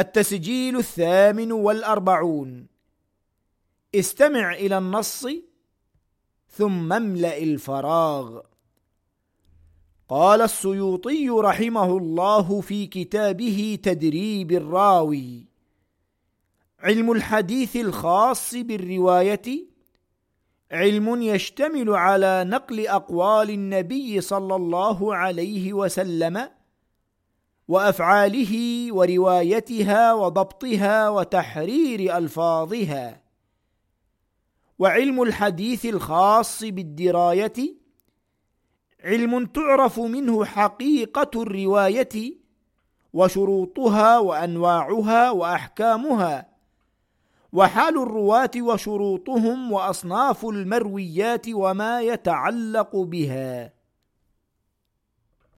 التسجيل الثامن والأربعون. استمع إلى النص ثم املأ الفراغ. قال السيوطي رحمه الله في كتابه تدريب الراوي علم الحديث الخاص بالرواية علم يشتمل على نقل أقوال النبي صلى الله عليه وسلم وأفعاله وروايتها وضبطها وتحرير ألفاظها. وعلم الحديث الخاص بالدراية علم تعرف منه حقيقة الرواية وشروطها وأنواعها وأحكامها. وحال الرواة وشروطهم وأصناف المرويات وما يتعلق بها.